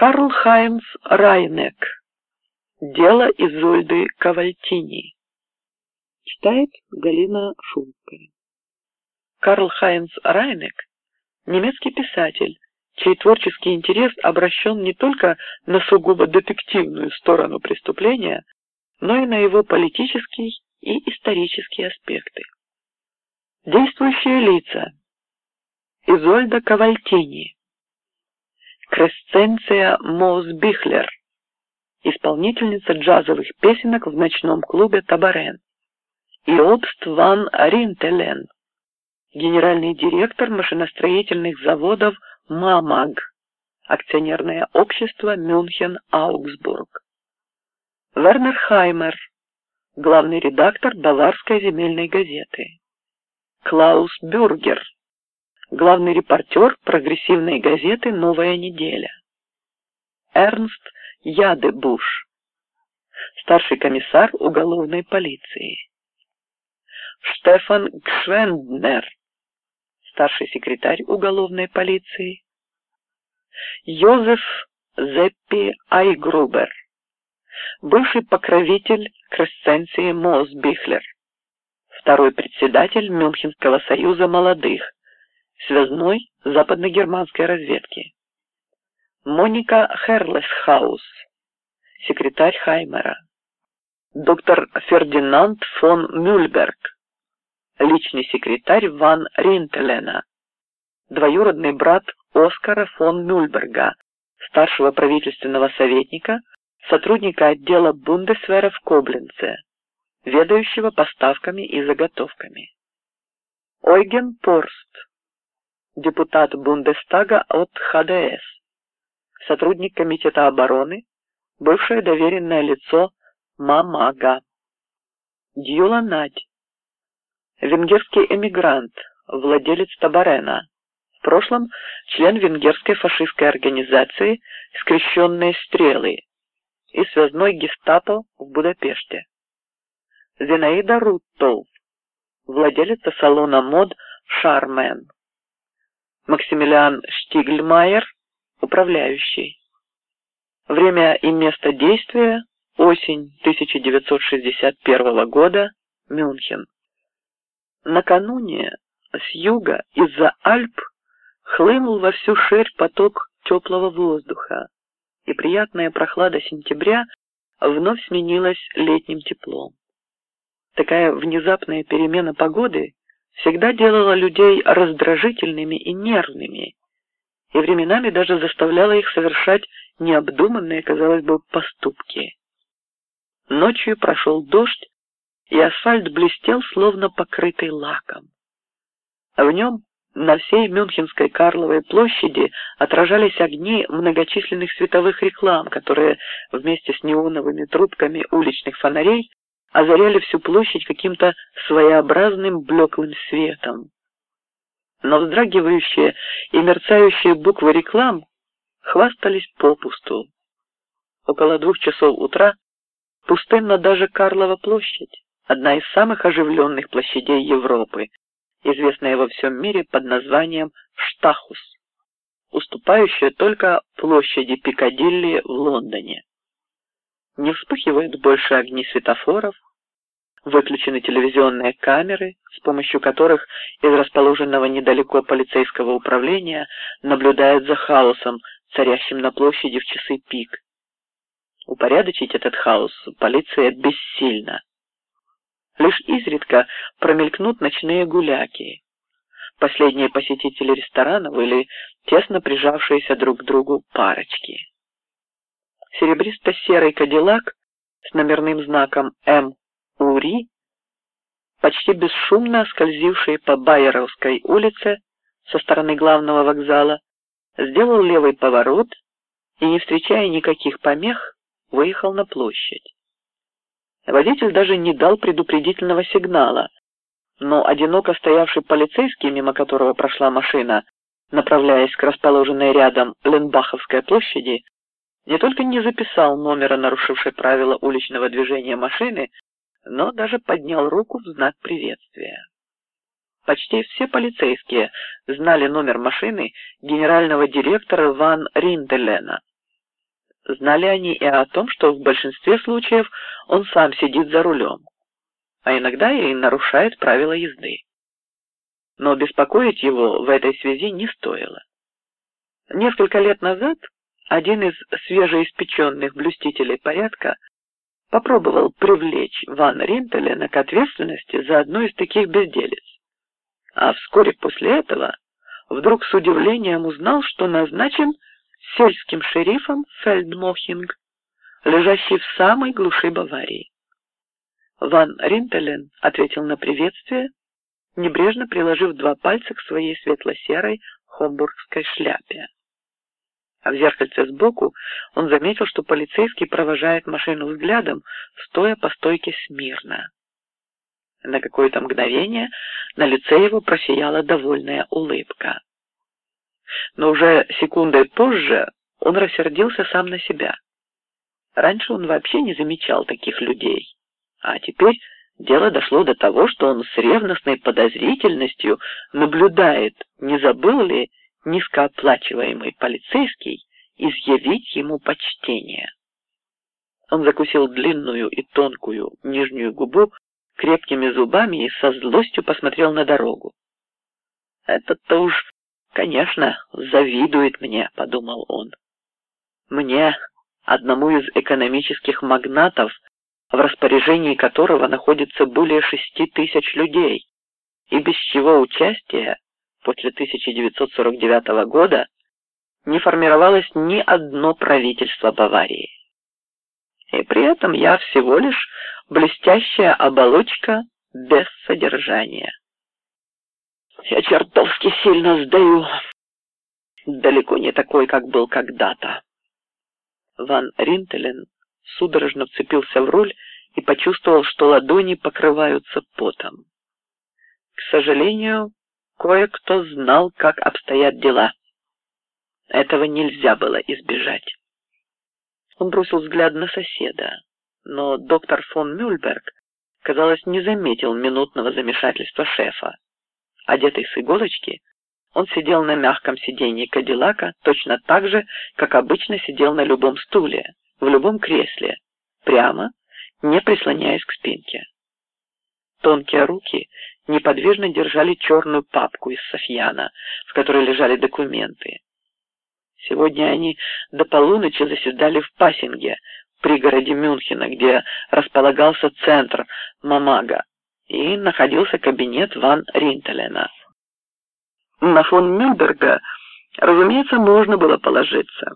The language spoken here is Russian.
Карл Хайнц Райнек. Дело Изольды Кавальтини. Читает Галина Шумская. Карл Хайнц Райнек – немецкий писатель, чей творческий интерес обращен не только на сугубо детективную сторону преступления, но и на его политический и исторические аспекты. Действующие лица. Изольда Кавальтини. Кресценция Мосбихлер, исполнительница джазовых песенок в ночном клубе Табарен, и Обст ван Ринтелен, генеральный директор машиностроительных заводов Мамаг, акционерное общество Мюнхен-Аугсбург. Вернер Хаймер, главный редактор Баварской земельной газеты. Клаус Бюргер, главный репортер прогрессивной газеты «Новая неделя». Эрнст Ядебуш, старший комиссар уголовной полиции. Штефан Гшвенднер, старший секретарь уголовной полиции. Йозеф Зеппи Айгрубер, бывший покровитель Кресценции Мосбихлер, второй председатель Мюнхенского союза молодых, связной западно-германской разведки. Моника Херлесхаус, секретарь Хаймера. Доктор Фердинанд фон Мюльберг, личный секретарь Ван Ринтелена, двоюродный брат Оскара фон Мюльберга, старшего правительственного советника, сотрудника отдела Бундесвера в Коблинце, ведающего поставками и заготовками. Ойген Порст, депутат Бундестага от ХДС, сотрудник Комитета обороны, бывшее доверенное лицо Мамага. Дьюла Надь, венгерский эмигрант, владелец Табарена, в прошлом член венгерской фашистской организации «Скрещенные стрелы» и связной гестапо в Будапеште. Зинаида Руттов, владелица салона мод «Шармен». Максимилиан Штигльмайер, управляющий. Время и место действия – осень 1961 года, Мюнхен. Накануне с юга из-за Альп хлынул во всю ширь поток теплого воздуха, и приятная прохлада сентября вновь сменилась летним теплом. Такая внезапная перемена погоды всегда делала людей раздражительными и нервными, и временами даже заставляла их совершать необдуманные, казалось бы, поступки. Ночью прошел дождь, и асфальт блестел, словно покрытый лаком. В нем на всей Мюнхенской Карловой площади отражались огни многочисленных световых реклам, которые вместе с неоновыми трубками уличных фонарей озаряли всю площадь каким-то своеобразным блеклым светом. Но вздрагивающие и мерцающие буквы реклам хвастались попусту. Около двух часов утра пустынна даже Карлова площадь, одна из самых оживленных площадей Европы, известная во всем мире под названием Штахус, уступающая только площади Пикадилли в Лондоне. Не вспыхивают больше огни светофоров, выключены телевизионные камеры, с помощью которых из расположенного недалеко полицейского управления наблюдают за хаосом, царящим на площади в часы пик. Упорядочить этот хаос полиция бессильна. Лишь изредка промелькнут ночные гуляки, последние посетители ресторанов или тесно прижавшиеся друг к другу парочки. Серебристо-серый кадиллак с номерным знаком М. Ури, почти бесшумно скользивший по Байеровской улице со стороны главного вокзала, сделал левый поворот и, не встречая никаких помех, выехал на площадь. Водитель даже не дал предупредительного сигнала, но одиноко стоявший полицейский, мимо которого прошла машина, направляясь к расположенной рядом Ленбаховской площади, не только не записал номера нарушившей правила уличного движения машины, но даже поднял руку в знак приветствия. Почти все полицейские знали номер машины генерального директора Ван Ринделена, Знали они и о том, что в большинстве случаев он сам сидит за рулем, а иногда и нарушает правила езды. Но беспокоить его в этой связи не стоило. Несколько лет назад один из свежеиспеченных блюстителей порядка попробовал привлечь Ван Ринтелена к ответственности за одну из таких безделец. А вскоре после этого вдруг с удивлением узнал, что назначен сельским шерифом Фельдмохинг, лежащий в самой глуши Баварии. Ван Ринтелен ответил на приветствие, небрежно приложив два пальца к своей светло-серой хомбургской шляпе. А в зеркальце сбоку он заметил, что полицейский провожает машину взглядом, стоя по стойке смирно. На какое-то мгновение на лице его просияла довольная улыбка. Но уже секундой позже он рассердился сам на себя. Раньше он вообще не замечал таких людей, а теперь дело дошло до того, что он с ревностной подозрительностью наблюдает, не забыл ли низкооплачиваемый полицейский изъявить ему почтение. Он закусил длинную и тонкую нижнюю губу крепкими зубами и со злостью посмотрел на дорогу. «Этот-то уж, конечно, завидует мне», — подумал он. «Мне, одному из экономических магнатов, в распоряжении которого находится более шести тысяч людей, и без чего участия после 1949 года не формировалось ни одно правительство Баварии. И при этом я всего лишь блестящая оболочка без содержания. Я чертовски сильно сдаю. Далеко не такой, как был когда-то. Ван Ринтелен судорожно вцепился в руль и почувствовал, что ладони покрываются потом. К сожалению, кое-кто знал, как обстоят дела. Этого нельзя было избежать. Он бросил взгляд на соседа, но доктор фон Мюльберг, казалось, не заметил минутного замешательства шефа. Одетый с иголочки, он сидел на мягком сиденье Кадиллака точно так же, как обычно сидел на любом стуле, в любом кресле, прямо, не прислоняясь к спинке. Тонкие руки неподвижно держали черную папку из софьяна, в которой лежали документы. Сегодня они до полуночи заседали в Пассинге, пригороде Мюнхена, где располагался центр Мамага, и находился кабинет Ван Ринтелена. На фон Мюльберга, разумеется, можно было положиться.